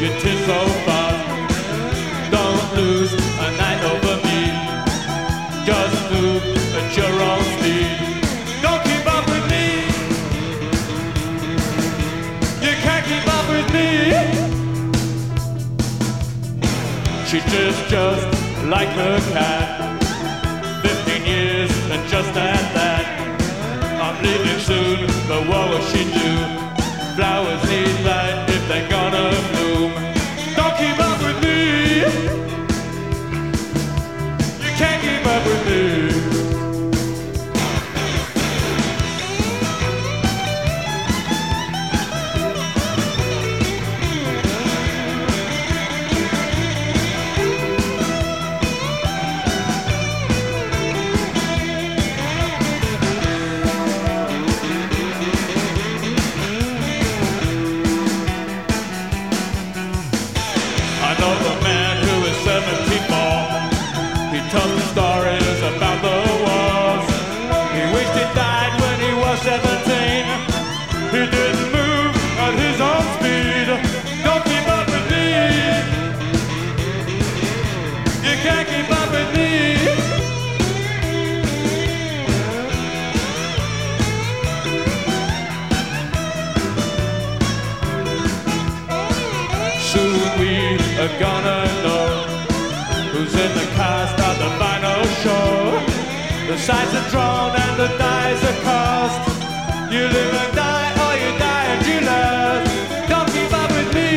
you tip so fast. Don't lose a night over me. Just move at your own speed. Don't keep up with me. You can't keep up with me. She just, just like the cat. 15 years and just at that. I'm leaving soon, but what will she do? Flowers need light soon we are gonna know who's in the cast at the final show. The sides are drawn and the dice are cast. You live and die, or you die and you love. Don't keep up with me.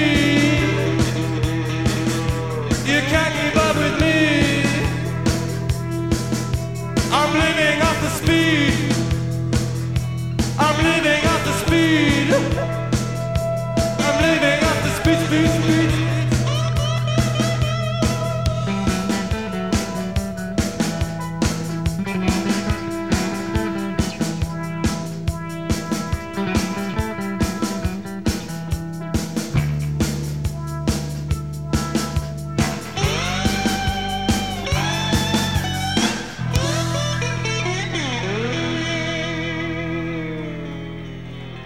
You can't keep up with me. I'm living off the speed.